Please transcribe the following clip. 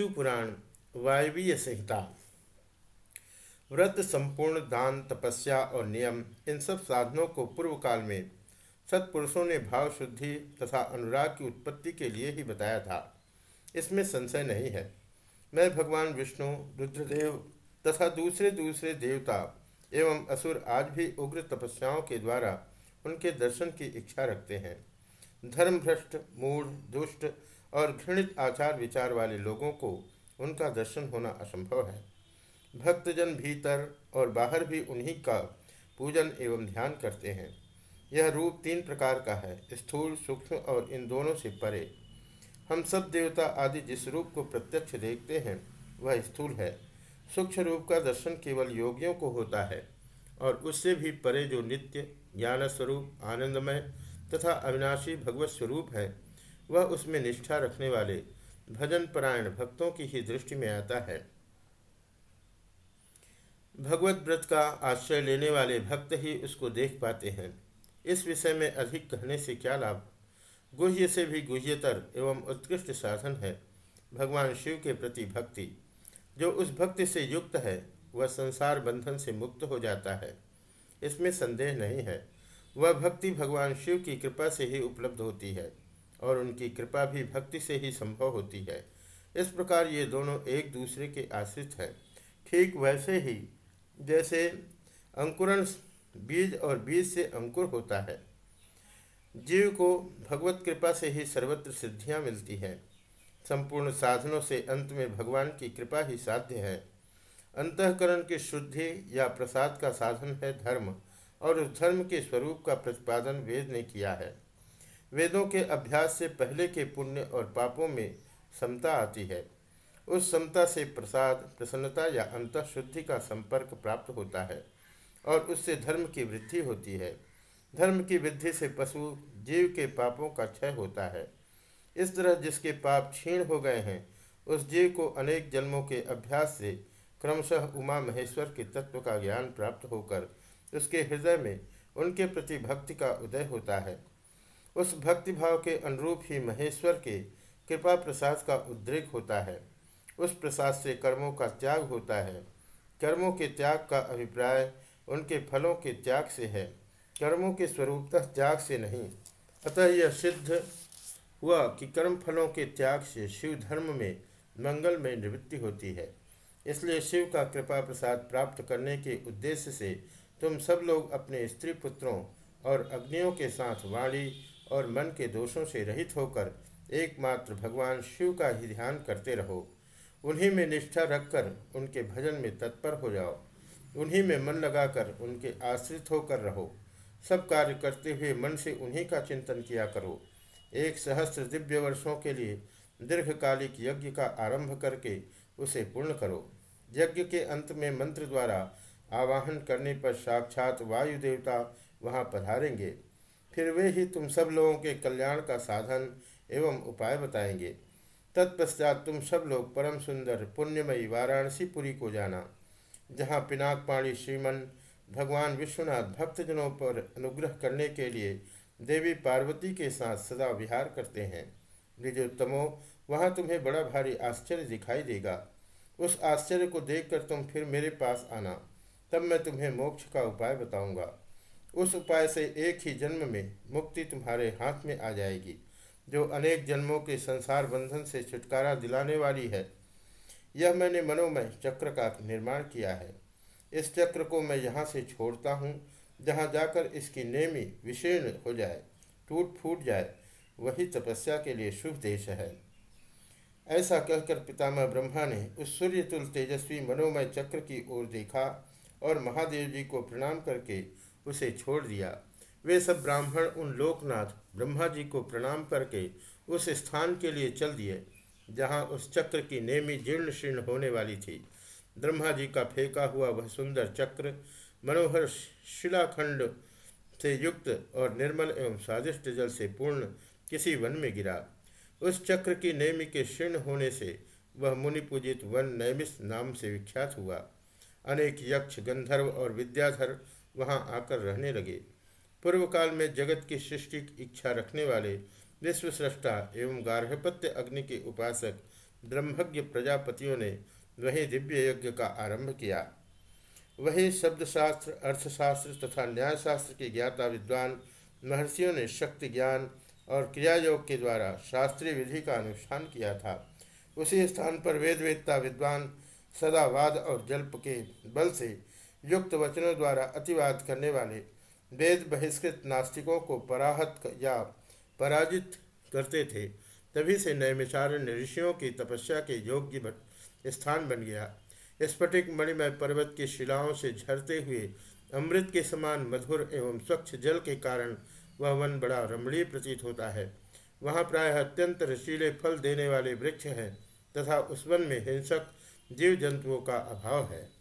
शिवपुराण वायवीय संहिता, व्रत संपूर्ण दान, तपस्या और नियम, इन सब साधनों को पूर्व काल में सत्पुरुषों ने भाव शुद्धि तथा अनुराग की उत्पत्ति के लिए ही बताया था। इसमें संशय नहीं है। मैं भगवान विष्णु, रुद्रदेव तथा दूसरे दूसरे देवता एवं असुर आज भी उग्र तपस्याओं के द्वारा उनके दर्शन की इच्छा रखते हैं। धर्मभ्रष्ट, मूढ़, दुष्ट और घृणित आचार विचार वाले लोगों को उनका दर्शन होना असंभव है। भक्तजन भीतर और बाहर भी उन्हीं का पूजन एवं ध्यान करते हैं। यह रूप तीन प्रकार का है, स्थूल, सूक्ष्म और इन दोनों से परे। हम सब देवता आदि जिस रूप को प्रत्यक्ष देखते हैं, वह स्थूल है। सूक्ष्म रूप का दर्शन केवल योगियों को होता है और उससे भी परे जो नित्य ज्ञान स्वरूप आनंदमय तथा अविनाशी भगवत स्वरूप है वह उसमें निष्ठा रखने वाले भजन परायण भक्तों की ही दृष्टि में आता है। भगवत व्रत का आश्रय लेने वाले भक्त ही उसको देख पाते हैं। इस विषय में अधिक कहने से क्या लाभ? गुह्य से भी गुह्यतर एवं उत्कृष्ट साधन है भगवान शिव के प्रति भक्ति। जो उस भक्ति से युक्त है, वह संसार बंधन से मुक्त हो जाता है। इसमें संदेह नहीं है। वह भक्ति भगवान शिव की कृपा से ही उपलब्ध होती है। और उनकी कृपा भी भक्ति से ही संभव होती है। इस प्रकार ये दोनों एक दूसरे के आश्रित हैं। ठीक वैसे ही, जैसे अंकुरण बीज और बीज से अंकुर होता है, जीव को भगवत कृपा से ही सर्वत्र सिद्धियाँ मिलती हैं। संपूर्ण साधनों से अंत में भगवान की कृपा ही साध्य है। अंतकरण की शुद्धि या प्रसाद का साधन है धर्म, और उस धर्म के स्वरूप का प्रतिपादन वेद ने किया है। वेदों के अभ्यास से पहले के पुण्य और पापों में समता आती है। उस समता से प्रसाद, प्रसन्नता या अंत शुद्धि का संपर्क प्राप्त होता है और उससे धर्म की वृद्धि होती है। धर्म की वृद्धि से पशु, जीव के पापों का क्षय होता है। इस तरह जिसके पाप क्षीण हो गए हैं, उस जीव को अनेक जन्मों के अभ्यास से क्रमशः उमा महेश्वर के तत्व का ज्ञान प्राप्त होकर उसके हृदय में उनके प्रति भक्ति का उदय होता है। उस भक्ति भाव के अनुरूप ही महेश्वर के कृपा प्रसाद का उद्रेक होता है। उस प्रसाद से कर्मों का त्याग होता है। कर्मों के त्याग का अभिप्राय उनके फलों के त्याग से है। कर्मों के स्वरूपतः त्याग से नहीं। अतः यह सिद्ध हुआ कि कर्म फलों के त्याग से शिव धर्म में मंगल में निवृत्ति होती है। इसलिए शिव का कृपा प्रसाद प्राप्त करने के उद्देश्य से तुम सब लोग अपने स्त्री पुत्रों और अग्नियों के साथ वाणी और मन के दोषों से रहित होकर एकमात्र भगवान शिव का ही ध्यान करते रहो। उन्हीं में निष्ठा रखकर उनके भजन में तत्पर हो जाओ। उन्हीं में मन लगाकर उनके आश्रित होकर रहो। सब कार्य करते हुए मन से उन्हीं का चिंतन किया करो। एक सहस्त्र दिव्य वर्षों के लिए दीर्घकालिक यज्ञ का आरंभ करके उसे पूर्ण करो। यज्ञ के अंत में मंत्र द्वारा आवाहन करने पर साक्षात वायु देवता वहाँ पधारेंगे। फिर वे ही तुम सब लोगों के कल्याण का साधन एवं उपाय बताएँगे। तत्पश्चात तुम सब लोग परम सुंदर, पुण्यमयी वाराणसीपुरी को जाना, जहाँ पिनाक पाणी श्रीमन भगवान विश्वनाथ भक्तजनों पर अनुग्रह करने के लिए देवी पार्वती के साथ सदा विहार करते हैं। निजोत्तमो, वहाँ तुम्हें बड़ा भारी आश्चर्य दिखाई देगा। उस आश्चर्य को देखकर तुम फिर मेरे पास आना, तब मैं तुम्हें मोक्ष का उपाय बताऊँगा। उस उपाय से एक ही जन्म में मुक्ति तुम्हारे हाथ में आ जाएगी, जो अनेक जन्मों के संसार बंधन से छुटकारा दिलाने वाली है। यह मैंने मनोमय चक्र का निर्माण किया है। इस चक्र को मैं यहाँ से छोड़ता हूँ, जहाँ जाकर इसकी नेमी विशीर्ण हो जाए, टूट फूट जाए, वही तपस्या के लिए शुभ देश है। ऐसा कहकर पितामह ब्रह्मा ने उस सूर्यतुल तेजस्वी मनोमय चक्र की ओर देखा और महादेव जी को प्रणाम करके उसे छोड़ दिया। वे सब ब्राह्मण उन लोकनाथ ब्रह्मा जी को प्रणाम करके उस स्थान के लिए चल दिए, जहाँ उस चक्र की नेमी जीर्ण शीर्ण होने वाली थी। ब्रह्मा जी का फेंका हुआ वह सुंदर चक्र मनोहर शिलाखंड से युक्त और निर्मल एवं स्वादिष्ट जल से पूर्ण किसी वन में गिरा। उस चक्र की नेमी के शीर्ण होने से वह मुनि पूजित वन नैमिष नाम से विख्यात हुआ। अनेक यक्ष, गंधर्व और विद्याधर वहाँ आकर रहने लगे। पूर्व काल में जगत की सृष्टि की इच्छा रखने वाले विश्व सृष्टा एवं गार्हपत्य अग्नि के उपासक ब्रह्मज्ञ प्रजापतियों ने वही दिव्य यज्ञ का आरंभ किया। वही शब्दशास्त्र, अर्थशास्त्र तथा न्यायशास्त्र के ज्ञाता विद्वान महर्षियों ने शक्ति ज्ञान और क्रियायोग के द्वारा शास्त्रीय विधि का अनुष्ठान किया था। उसी स्थान पर वेदवेदता विद्वान सदावाद और जल्प के बल से युक्त वचनों द्वारा अतिवाद करने वाले वेद बहिष्कृत नास्तिकों को पराहत या पराजित करते थे, तभी से नैमिषारण्य ऋषियों की तपस्या के योग्य स्थान बन गया। स्फटिक मणिमय पर्वत की शिलाओं से झरते हुए अमृत के समान मधुर एवं स्वच्छ जल के कारण वह वन बड़ा रमणीय प्रतीत होता है। वहाँ प्रायः अत्यंत रसीले फल देने वाले वृक्ष हैं तथा उस वन में हिंसक जीव जंतुओं का अभाव है।